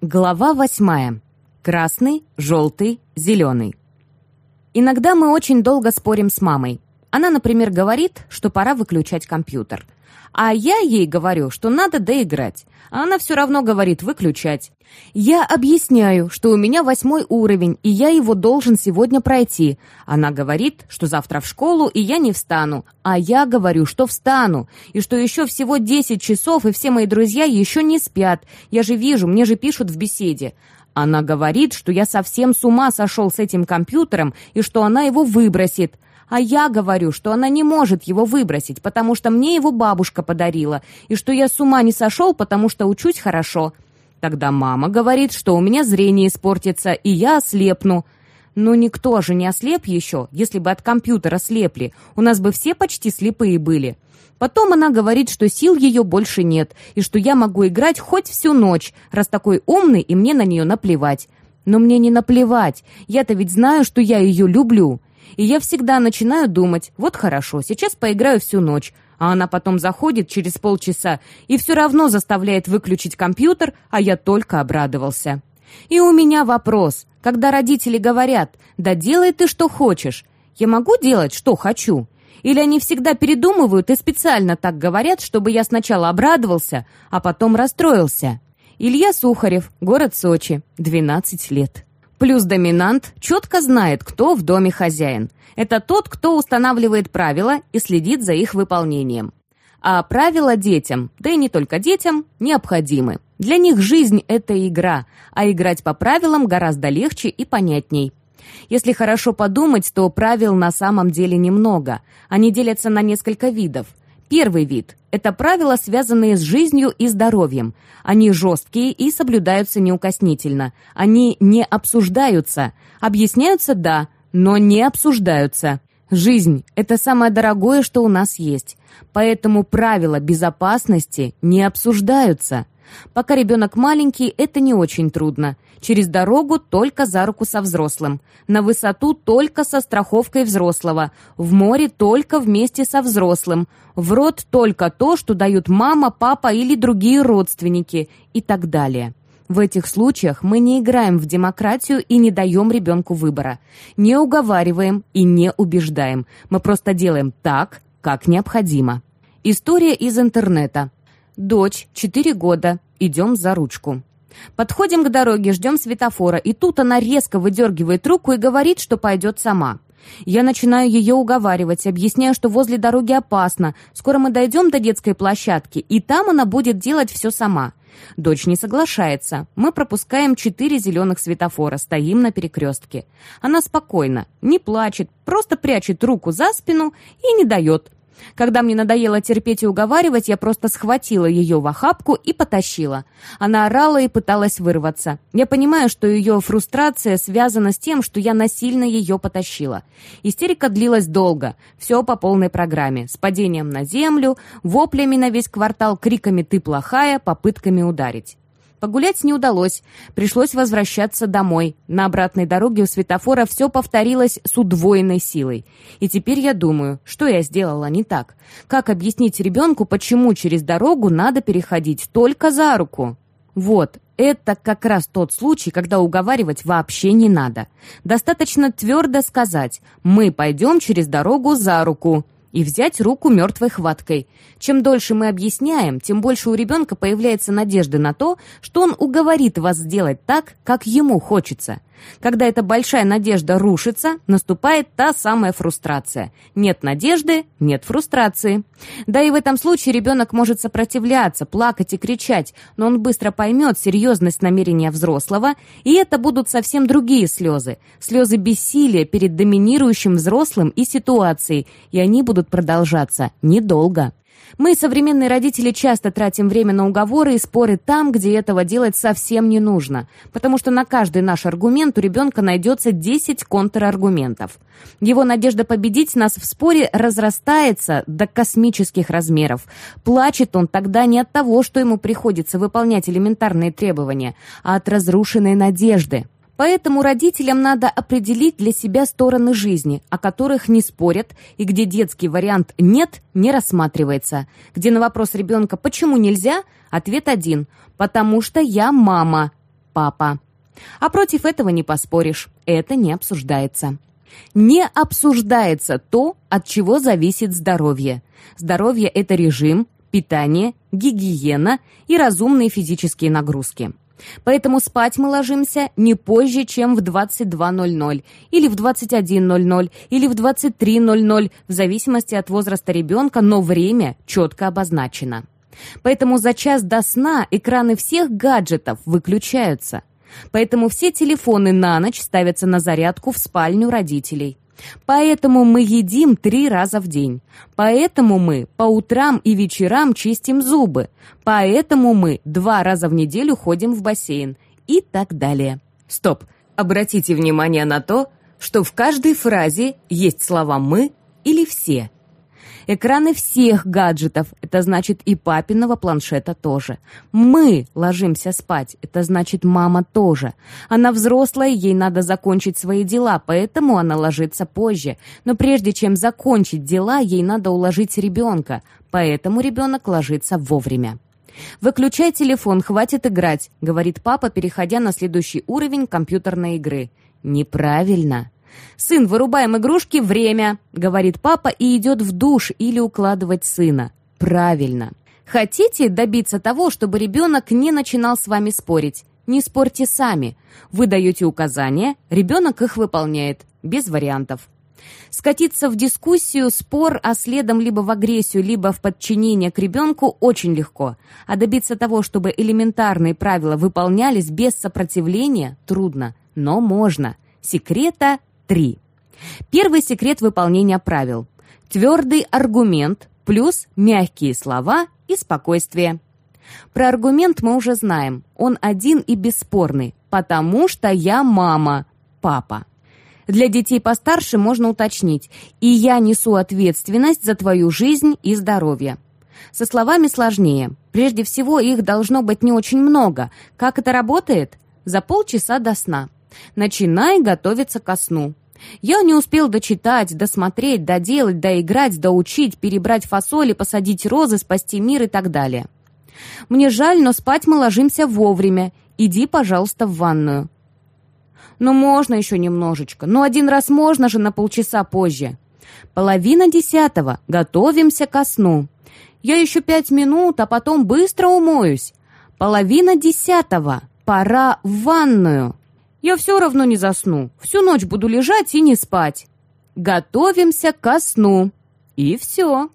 Глава восьмая. Красный, желтый, зеленый. Иногда мы очень долго спорим с мамой. Она, например, говорит, что пора выключать компьютер. А я ей говорю, что надо доиграть. А она все равно говорит выключать. Я объясняю, что у меня восьмой уровень, и я его должен сегодня пройти. Она говорит, что завтра в школу, и я не встану. А я говорю, что встану, и что еще всего 10 часов, и все мои друзья еще не спят. Я же вижу, мне же пишут в беседе. Она говорит, что я совсем с ума сошел с этим компьютером, и что она его выбросит. А я говорю, что она не может его выбросить, потому что мне его бабушка подарила, и что я с ума не сошел, потому что учусь хорошо. Тогда мама говорит, что у меня зрение испортится, и я ослепну. Но никто же не ослеп еще, если бы от компьютера слепли. У нас бы все почти слепые были. Потом она говорит, что сил ее больше нет, и что я могу играть хоть всю ночь, раз такой умный, и мне на нее наплевать. Но мне не наплевать. Я-то ведь знаю, что я ее люблю. И я всегда начинаю думать, вот хорошо, сейчас поиграю всю ночь, а она потом заходит через полчаса и все равно заставляет выключить компьютер, а я только обрадовался. И у меня вопрос, когда родители говорят, да делай ты что хочешь, я могу делать, что хочу? Или они всегда передумывают и специально так говорят, чтобы я сначала обрадовался, а потом расстроился? Илья Сухарев, город Сочи, 12 лет. Плюс доминант четко знает, кто в доме хозяин. Это тот, кто устанавливает правила и следит за их выполнением. А правила детям, да и не только детям, необходимы. Для них жизнь – это игра, а играть по правилам гораздо легче и понятней. Если хорошо подумать, то правил на самом деле немного. Они делятся на несколько видов. Первый вид – это правила, связанные с жизнью и здоровьем. Они жесткие и соблюдаются неукоснительно. Они не обсуждаются. Объясняются – да, но не обсуждаются. Жизнь – это самое дорогое, что у нас есть. Поэтому правила безопасности не обсуждаются. Пока ребенок маленький, это не очень трудно. Через дорогу только за руку со взрослым. На высоту только со страховкой взрослого. В море только вместе со взрослым. В рот только то, что дают мама, папа или другие родственники. И так далее. В этих случаях мы не играем в демократию и не даем ребенку выбора. Не уговариваем и не убеждаем. Мы просто делаем так, как необходимо. История из интернета. Дочь, 4 года, идем за ручку. Подходим к дороге, ждем светофора, и тут она резко выдергивает руку и говорит, что пойдет сама. Я начинаю ее уговаривать, объясняю, что возле дороги опасно, скоро мы дойдем до детской площадки, и там она будет делать все сама. Дочь не соглашается. Мы пропускаем четыре зеленых светофора, стоим на перекрестке. Она спокойна, не плачет, просто прячет руку за спину и не дает. Когда мне надоело терпеть и уговаривать, я просто схватила ее в охапку и потащила. Она орала и пыталась вырваться. Я понимаю, что ее фрустрация связана с тем, что я насильно ее потащила. Истерика длилась долго. Все по полной программе. С падением на землю, воплями на весь квартал, криками «ты плохая», попытками ударить. Погулять не удалось. Пришлось возвращаться домой. На обратной дороге у светофора все повторилось с удвоенной силой. И теперь я думаю, что я сделала не так. Как объяснить ребенку, почему через дорогу надо переходить только за руку? Вот, это как раз тот случай, когда уговаривать вообще не надо. Достаточно твердо сказать «мы пойдем через дорогу за руку» и взять руку мертвой хваткой. Чем дольше мы объясняем, тем больше у ребенка появляется надежда на то, что он уговорит вас сделать так, как ему хочется. Когда эта большая надежда рушится, наступает та самая фрустрация. Нет надежды – нет фрустрации. Да и в этом случае ребенок может сопротивляться, плакать и кричать, но он быстро поймет серьезность намерения взрослого, и это будут совсем другие слезы. Слезы бессилия перед доминирующим взрослым и ситуацией, и они будут продолжаться недолго. Мы, современные родители, часто тратим время на уговоры и споры там, где этого делать совсем не нужно, потому что на каждый наш аргумент у ребенка найдется 10 контраргументов. Его надежда победить нас в споре разрастается до космических размеров. Плачет он тогда не от того, что ему приходится выполнять элементарные требования, а от разрушенной надежды. Поэтому родителям надо определить для себя стороны жизни, о которых не спорят, и где детский вариант «нет» не рассматривается. Где на вопрос ребенка «почему нельзя?» ответ один «потому что я мама». папа. А против этого не поспоришь, это не обсуждается. Не обсуждается то, от чего зависит здоровье. Здоровье – это режим, питание, гигиена и разумные физические нагрузки. Поэтому спать мы ложимся не позже, чем в 22.00, или в 21.00, или в 23.00, в зависимости от возраста ребенка, но время четко обозначено. Поэтому за час до сна экраны всех гаджетов выключаются. Поэтому все телефоны на ночь ставятся на зарядку в спальню родителей. Поэтому мы едим три раза в день. Поэтому мы по утрам и вечерам чистим зубы. Поэтому мы два раза в неделю ходим в бассейн. И так далее. Стоп. Обратите внимание на то, что в каждой фразе есть слова «мы» или «все». Экраны всех гаджетов, это значит и папиного планшета тоже. Мы ложимся спать, это значит мама тоже. Она взрослая, ей надо закончить свои дела, поэтому она ложится позже. Но прежде чем закончить дела, ей надо уложить ребенка, поэтому ребенок ложится вовремя. «Выключай телефон, хватит играть», — говорит папа, переходя на следующий уровень компьютерной игры. «Неправильно». «Сын, вырубаем игрушки, время!» — говорит папа и идет в душ или укладывать сына. Правильно. Хотите добиться того, чтобы ребенок не начинал с вами спорить? Не спорьте сами. Вы даете указания, ребенок их выполняет. Без вариантов. Скатиться в дискуссию, спор, а следом либо в агрессию, либо в подчинение к ребенку очень легко. А добиться того, чтобы элементарные правила выполнялись без сопротивления, трудно. Но можно. Секрета Три. Первый секрет выполнения правил. Твердый аргумент плюс мягкие слова и спокойствие. Про аргумент мы уже знаем. Он один и бесспорный. Потому что я мама, папа. Для детей постарше можно уточнить. И я несу ответственность за твою жизнь и здоровье. Со словами сложнее. Прежде всего, их должно быть не очень много. Как это работает? За полчаса до сна. Начинай готовиться ко сну. Я не успел дочитать, досмотреть, доделать, доиграть, доучить, перебрать фасоли, посадить розы, спасти мир и так далее. Мне жаль, но спать мы ложимся вовремя. Иди, пожалуйста, в ванную. Ну, можно еще немножечко. Ну, один раз можно же на полчаса позже. Половина десятого. Готовимся ко сну. Я еще пять минут, а потом быстро умоюсь. Половина десятого. Пора в ванную. Я все равно не засну. Всю ночь буду лежать и не спать. Готовимся ко сну. И все.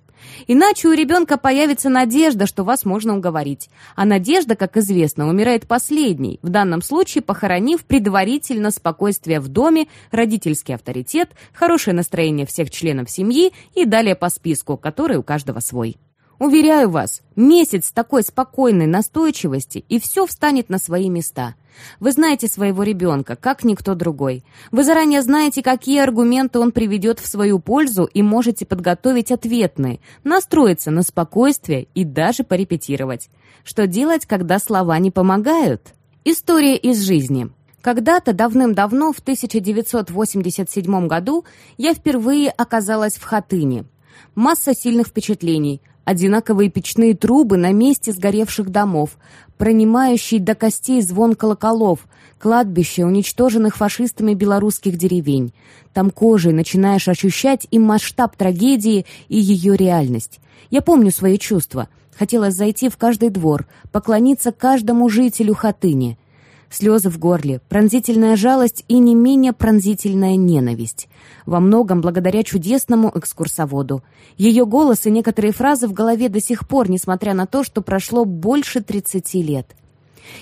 Иначе у ребенка появится надежда, что вас можно уговорить. А надежда, как известно, умирает последней, в данном случае похоронив предварительно спокойствие в доме, родительский авторитет, хорошее настроение всех членов семьи и далее по списку, который у каждого свой. Уверяю вас, месяц такой спокойной настойчивости, и все встанет на свои места. Вы знаете своего ребенка, как никто другой. Вы заранее знаете, какие аргументы он приведет в свою пользу и можете подготовить ответные, настроиться на спокойствие и даже порепетировать. Что делать, когда слова не помогают? История из жизни. Когда-то давным-давно, в 1987 году, я впервые оказалась в Хатыне. Масса сильных впечатлений – Одинаковые печные трубы на месте сгоревших домов, пронимающий до костей звон колоколов, кладбище уничтоженных фашистами белорусских деревень. Там кожей начинаешь ощущать и масштаб трагедии, и ее реальность. Я помню свои чувства. Хотелось зайти в каждый двор, поклониться каждому жителю Хатыни слезы в горле, пронзительная жалость и не менее пронзительная ненависть. Во многом благодаря чудесному экскурсоводу. Ее голос и некоторые фразы в голове до сих пор, несмотря на то, что прошло больше 30 лет.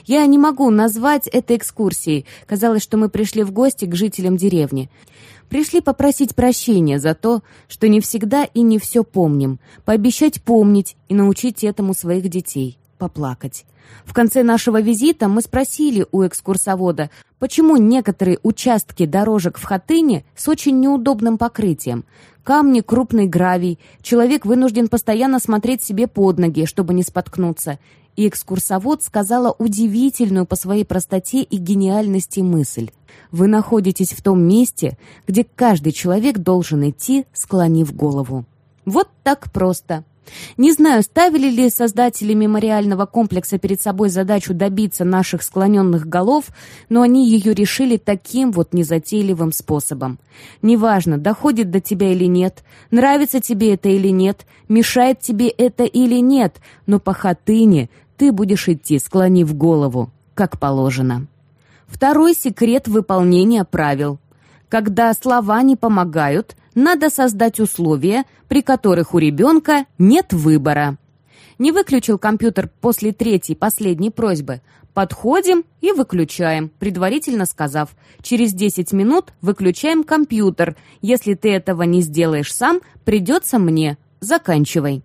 Я не могу назвать это экскурсией. Казалось, что мы пришли в гости к жителям деревни. Пришли попросить прощения за то, что не всегда и не все помним, пообещать помнить и научить этому своих детей, поплакать. В конце нашего визита мы спросили у экскурсовода, почему некоторые участки дорожек в Хатыне с очень неудобным покрытием. Камни, крупный гравий, человек вынужден постоянно смотреть себе под ноги, чтобы не споткнуться. И экскурсовод сказала удивительную по своей простоте и гениальности мысль. Вы находитесь в том месте, где каждый человек должен идти, склонив голову. Вот так просто. Не знаю, ставили ли создатели мемориального комплекса перед собой задачу добиться наших склоненных голов, но они ее решили таким вот незатейливым способом. Неважно, доходит до тебя или нет, нравится тебе это или нет, мешает тебе это или нет, но по хатыне ты будешь идти, склонив голову, как положено. Второй секрет выполнения правил. Когда слова не помогают, надо создать условия, при которых у ребенка нет выбора. Не выключил компьютер после третьей, последней просьбы. Подходим и выключаем, предварительно сказав. Через 10 минут выключаем компьютер. Если ты этого не сделаешь сам, придется мне. Заканчивай.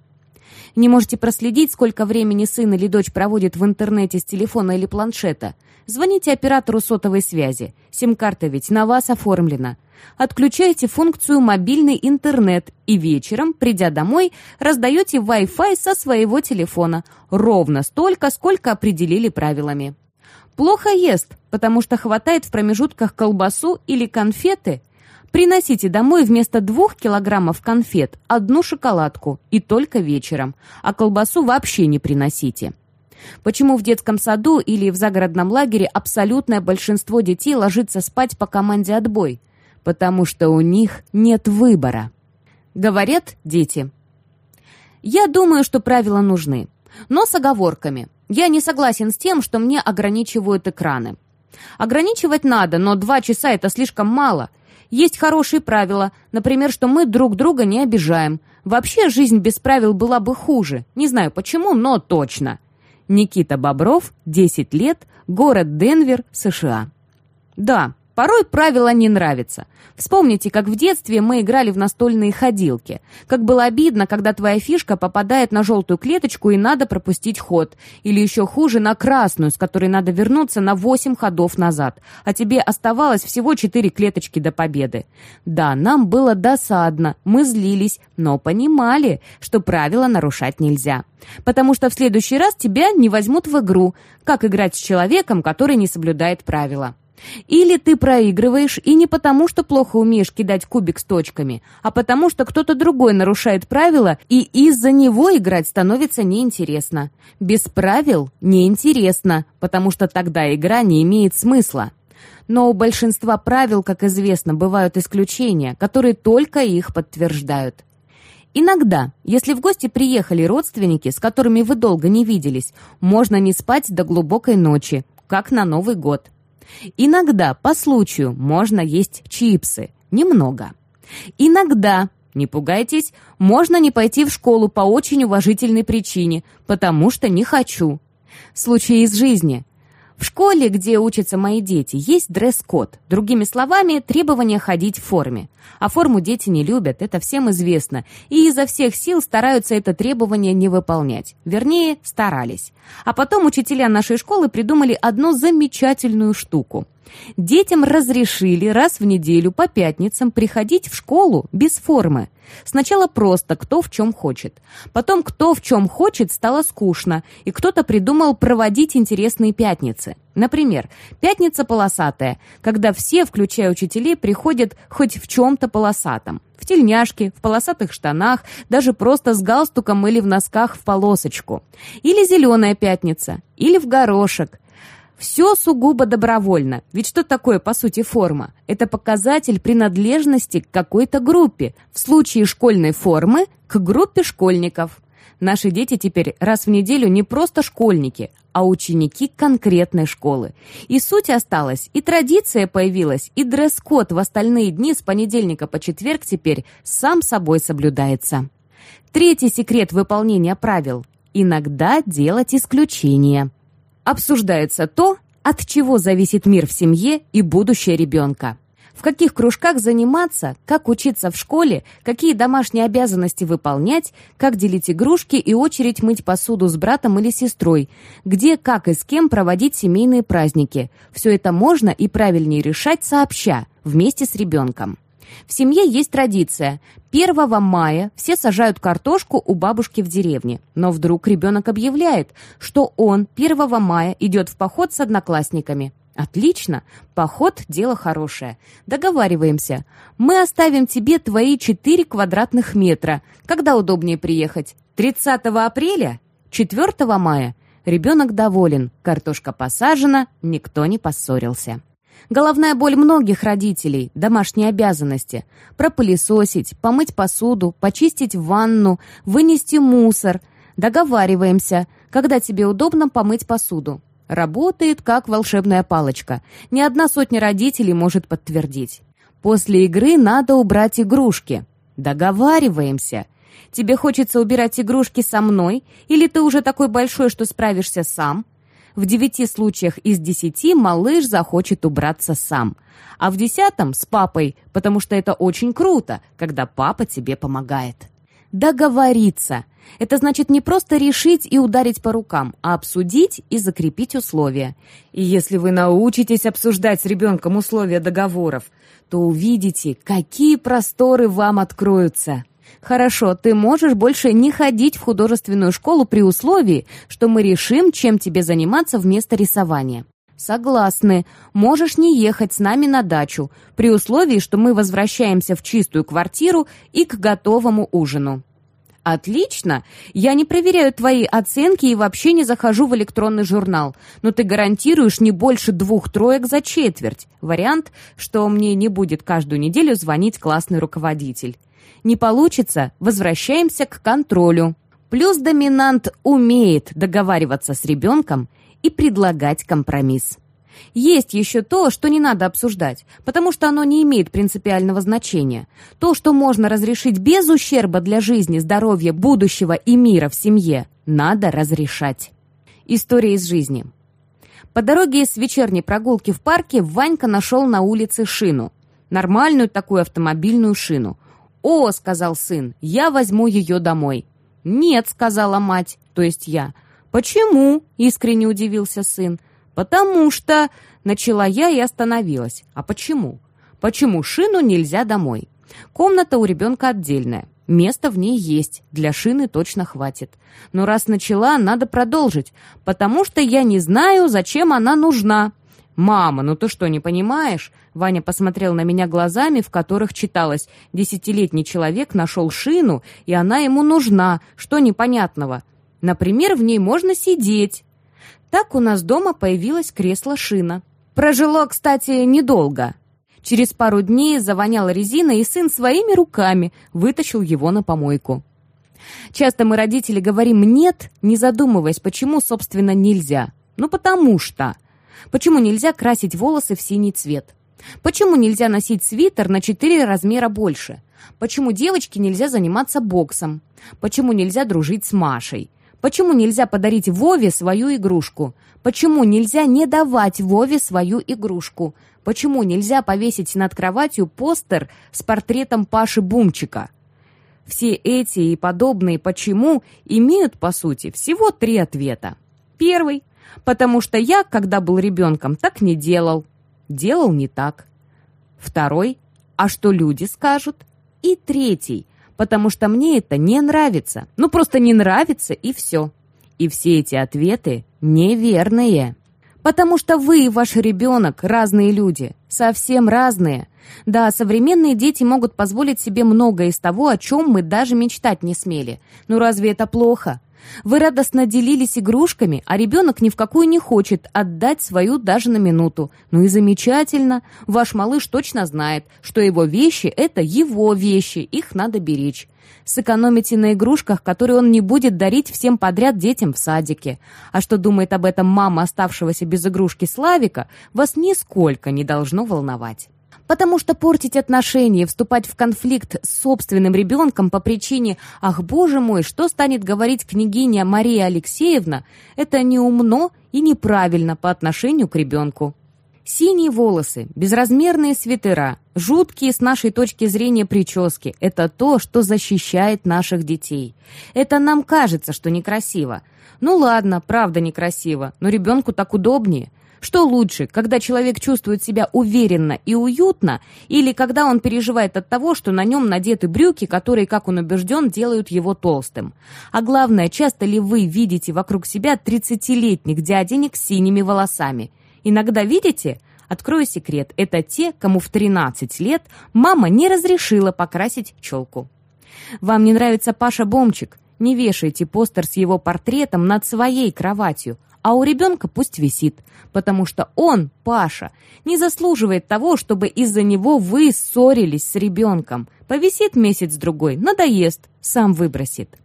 Не можете проследить, сколько времени сын или дочь проводит в интернете с телефона или планшета – Звоните оператору сотовой связи. Сим-карта ведь на вас оформлена. Отключайте функцию «Мобильный интернет» и вечером, придя домой, раздаете Wi-Fi со своего телефона. Ровно столько, сколько определили правилами. Плохо ест, потому что хватает в промежутках колбасу или конфеты. Приносите домой вместо двух килограммов конфет одну шоколадку и только вечером, а колбасу вообще не приносите. Почему в детском саду или в загородном лагере абсолютное большинство детей ложится спать по команде «отбой»? Потому что у них нет выбора. Говорят дети. Я думаю, что правила нужны, но с оговорками. Я не согласен с тем, что мне ограничивают экраны. Ограничивать надо, но два часа это слишком мало. Есть хорошие правила, например, что мы друг друга не обижаем. Вообще жизнь без правил была бы хуже. Не знаю почему, но точно. Никита Бобров, 10 лет, город Денвер, США. Да, порой правила не нравятся. Вспомните, как в детстве мы играли в настольные ходилки. Как было обидно, когда твоя фишка попадает на желтую клеточку и надо пропустить ход. Или еще хуже, на красную, с которой надо вернуться на 8 ходов назад. А тебе оставалось всего 4 клеточки до победы. Да, нам было досадно, мы злились, но понимали, что правила нарушать нельзя. Потому что в следующий раз тебя не возьмут в игру, как играть с человеком, который не соблюдает правила. Или ты проигрываешь и не потому, что плохо умеешь кидать кубик с точками, а потому, что кто-то другой нарушает правила, и из-за него играть становится неинтересно. Без правил неинтересно, потому что тогда игра не имеет смысла. Но у большинства правил, как известно, бывают исключения, которые только их подтверждают. Иногда, если в гости приехали родственники, с которыми вы долго не виделись, можно не спать до глубокой ночи, как на Новый год. Иногда, по случаю, можно есть чипсы. Немного. Иногда, не пугайтесь, можно не пойти в школу по очень уважительной причине, потому что не хочу. Случаи из жизни. В школе, где учатся мои дети, есть дресс-код. Другими словами, требование ходить в форме. А форму дети не любят, это всем известно. И изо всех сил стараются это требование не выполнять. Вернее, старались. А потом учителя нашей школы придумали одну замечательную штуку. Детям разрешили раз в неделю по пятницам приходить в школу без формы. Сначала просто кто в чем хочет. Потом кто в чем хочет стало скучно, и кто-то придумал проводить интересные пятницы. Например, пятница полосатая, когда все, включая учителей, приходят хоть в чем-то полосатом. В тельняшке, в полосатых штанах, даже просто с галстуком или в носках в полосочку. Или зеленая пятница, или в горошек. Все сугубо добровольно. Ведь что такое, по сути, форма? Это показатель принадлежности к какой-то группе. В случае школьной формы – к группе школьников. Наши дети теперь раз в неделю не просто школьники, а ученики конкретной школы. И суть осталась, и традиция появилась, и дресс-код в остальные дни с понедельника по четверг теперь сам собой соблюдается. Третий секрет выполнения правил – иногда делать исключения обсуждается то, от чего зависит мир в семье и будущее ребенка. В каких кружках заниматься, как учиться в школе, какие домашние обязанности выполнять, как делить игрушки и очередь мыть посуду с братом или сестрой, где, как и с кем проводить семейные праздники. Все это можно и правильнее решать сообща, вместе с ребенком. В семье есть традиция. 1 мая все сажают картошку у бабушки в деревне. Но вдруг ребенок объявляет, что он 1 мая идет в поход с одноклассниками. Отлично. Поход – дело хорошее. Договариваемся. Мы оставим тебе твои 4 квадратных метра. Когда удобнее приехать? 30 апреля? 4 мая? Ребенок доволен, картошка посажена, никто не поссорился. Головная боль многих родителей – домашние обязанности. Пропылесосить, помыть посуду, почистить ванну, вынести мусор. Договариваемся, когда тебе удобно помыть посуду. Работает как волшебная палочка. Ни одна сотня родителей может подтвердить. После игры надо убрать игрушки. Договариваемся. Тебе хочется убирать игрушки со мной, или ты уже такой большой, что справишься сам? В девяти случаях из десяти малыш захочет убраться сам. А в десятом с папой, потому что это очень круто, когда папа тебе помогает. Договориться. Это значит не просто решить и ударить по рукам, а обсудить и закрепить условия. И если вы научитесь обсуждать с ребенком условия договоров, то увидите, какие просторы вам откроются. «Хорошо, ты можешь больше не ходить в художественную школу при условии, что мы решим, чем тебе заниматься вместо рисования». «Согласны. Можешь не ехать с нами на дачу, при условии, что мы возвращаемся в чистую квартиру и к готовому ужину». «Отлично! Я не проверяю твои оценки и вообще не захожу в электронный журнал, но ты гарантируешь не больше двух троек за четверть. Вариант, что мне не будет каждую неделю звонить классный руководитель. Не получится, возвращаемся к контролю. Плюс доминант умеет договариваться с ребенком и предлагать компромисс. Есть еще то, что не надо обсуждать, потому что оно не имеет принципиального значения. То, что можно разрешить без ущерба для жизни, здоровья, будущего и мира в семье, надо разрешать. История из жизни. По дороге с вечерней прогулки в парке Ванька нашел на улице шину. Нормальную такую автомобильную шину. «О», — сказал сын, — «я возьму ее домой». «Нет», — сказала мать, то есть я. «Почему?» — искренне удивился сын. «Потому что...» — начала я и остановилась. «А почему?» «Почему шину нельзя домой?» «Комната у ребенка отдельная. Место в ней есть, для шины точно хватит. Но раз начала, надо продолжить, потому что я не знаю, зачем она нужна. «Мама, ну ты что, не понимаешь?» Ваня посмотрел на меня глазами, в которых читалось «Десятилетний человек нашел шину, и она ему нужна. Что непонятного? Например, в ней можно сидеть». Так у нас дома появилось кресло-шина. Прожило, кстати, недолго. Через пару дней завоняла резина, и сын своими руками вытащил его на помойку. Часто мы, родители, говорим «нет», не задумываясь, почему, собственно, нельзя. Ну, потому что... Почему нельзя красить волосы в синий цвет? Почему нельзя носить свитер на 4 размера больше? Почему девочке нельзя заниматься боксом? Почему нельзя дружить с Машей? Почему нельзя подарить Вове свою игрушку? Почему нельзя не давать Вове свою игрушку? Почему нельзя повесить над кроватью постер с портретом Паши Бумчика? Все эти и подобные «почему» имеют, по сути, всего три ответа. Первый – потому что я, когда был ребенком, так не делал. Делал не так. Второй, а что люди скажут? И третий, потому что мне это не нравится. Ну, просто не нравится, и все. И все эти ответы неверные. Потому что вы и ваш ребенок разные люди, совсем разные. Да, современные дети могут позволить себе многое из того, о чем мы даже мечтать не смели. Но разве это плохо? Вы радостно делились игрушками, а ребенок ни в какую не хочет отдать свою даже на минуту. Ну и замечательно. Ваш малыш точно знает, что его вещи — это его вещи, их надо беречь. Сэкономите на игрушках, которые он не будет дарить всем подряд детям в садике. А что думает об этом мама оставшегося без игрушки Славика, вас нисколько не должно волновать. Потому что портить отношения, вступать в конфликт с собственным ребенком по причине «Ах, боже мой, что станет говорить княгиня Мария Алексеевна?» это неумно и неправильно по отношению к ребенку. Синие волосы, безразмерные свитера, жуткие с нашей точки зрения прически – это то, что защищает наших детей. Это нам кажется, что некрасиво. Ну ладно, правда некрасиво, но ребенку так удобнее. Что лучше, когда человек чувствует себя уверенно и уютно, или когда он переживает от того, что на нем надеты брюки, которые, как он убежден, делают его толстым? А главное, часто ли вы видите вокруг себя 30-летних дяденек с синими волосами? Иногда, видите, открою секрет, это те, кому в 13 лет мама не разрешила покрасить челку. Вам не нравится Паша Бомчик? Не вешайте постер с его портретом над своей кроватью, а у ребенка пусть висит, потому что он, Паша, не заслуживает того, чтобы из-за него вы ссорились с ребенком. Повисит месяц-другой, надоест, сам выбросит.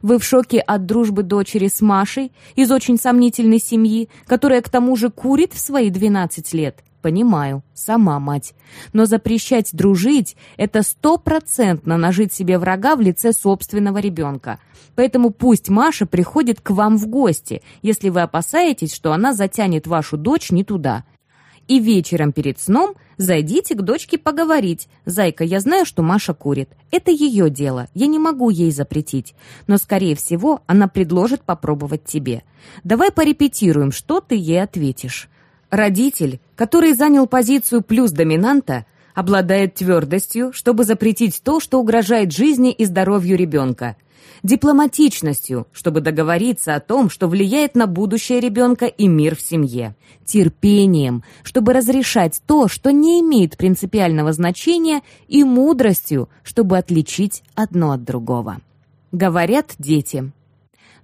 Вы в шоке от дружбы дочери с Машей из очень сомнительной семьи, которая к тому же курит в свои 12 лет. Понимаю, сама мать. Но запрещать дружить – это стопроцентно нажить себе врага в лице собственного ребенка. Поэтому пусть Маша приходит к вам в гости, если вы опасаетесь, что она затянет вашу дочь не туда. И вечером перед сном зайдите к дочке поговорить. «Зайка, я знаю, что Маша курит. Это ее дело, я не могу ей запретить. Но, скорее всего, она предложит попробовать тебе. Давай порепетируем, что ты ей ответишь». Родитель, который занял позицию плюс-доминанта, обладает твердостью, чтобы запретить то, что угрожает жизни и здоровью ребенка, дипломатичностью, чтобы договориться о том, что влияет на будущее ребенка и мир в семье, терпением, чтобы разрешать то, что не имеет принципиального значения, и мудростью, чтобы отличить одно от другого. Говорят дети.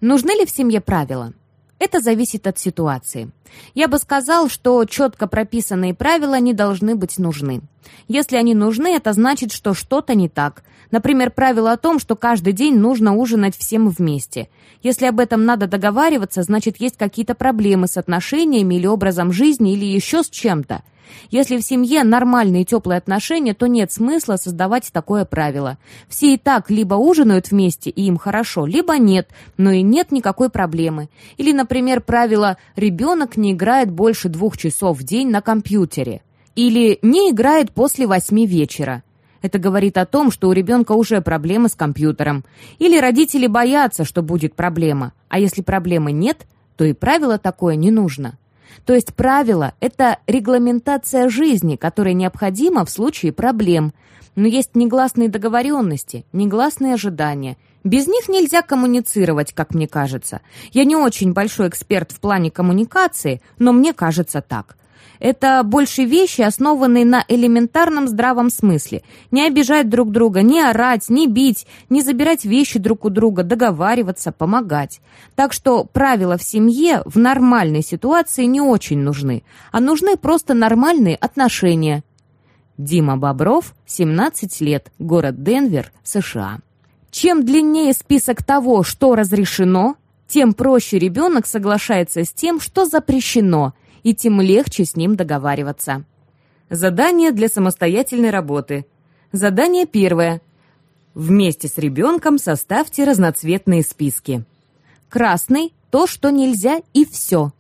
Нужны ли в семье правила? Это зависит от ситуации. Я бы сказал, что четко прописанные правила не должны быть нужны. Если они нужны, это значит, что что-то не так. Например, правило о том, что каждый день нужно ужинать всем вместе. Если об этом надо договариваться, значит, есть какие-то проблемы с отношениями или образом жизни или еще с чем-то. Если в семье нормальные теплые отношения, то нет смысла создавать такое правило. Все и так либо ужинают вместе, и им хорошо, либо нет, но и нет никакой проблемы. Или, например, правило «ребенок не играет больше двух часов в день на компьютере». Или «не играет после восьми вечера». Это говорит о том, что у ребенка уже проблемы с компьютером. Или родители боятся, что будет проблема. А если проблемы нет, то и правило такое не нужно. То есть правило – это регламентация жизни, которая необходима в случае проблем. Но есть негласные договоренности, негласные ожидания. Без них нельзя коммуницировать, как мне кажется. Я не очень большой эксперт в плане коммуникации, но мне кажется так. Это больше вещи, основанные на элементарном здравом смысле. Не обижать друг друга, не орать, не бить, не забирать вещи друг у друга, договариваться, помогать. Так что правила в семье в нормальной ситуации не очень нужны, а нужны просто нормальные отношения. Дима Бобров, 17 лет, город Денвер, США. Чем длиннее список того, что разрешено, тем проще ребенок соглашается с тем, что запрещено – и тем легче с ним договариваться. Задание для самостоятельной работы. Задание первое. Вместе с ребенком составьте разноцветные списки. Красный – то, что нельзя, и все.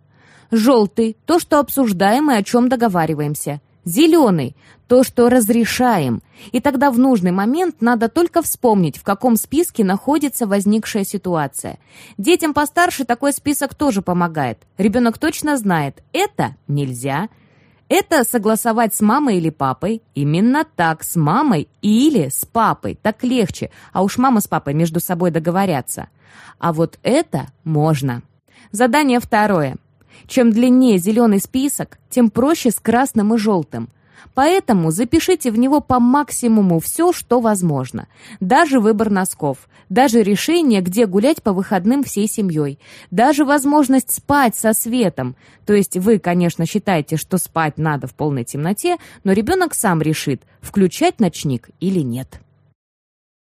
Желтый – то, что обсуждаем и о чем договариваемся. Зеленый – то, что разрешаем. И тогда в нужный момент надо только вспомнить, в каком списке находится возникшая ситуация. Детям постарше такой список тоже помогает. Ребенок точно знает – это нельзя, это согласовать с мамой или папой. Именно так, с мамой или с папой. Так легче, а уж мама с папой между собой договорятся. А вот это можно. Задание второе. Чем длиннее зеленый список, тем проще с красным и желтым. Поэтому запишите в него по максимуму все, что возможно. Даже выбор носков, даже решение, где гулять по выходным всей семьей, даже возможность спать со светом. То есть вы, конечно, считаете, что спать надо в полной темноте, но ребенок сам решит, включать ночник или нет.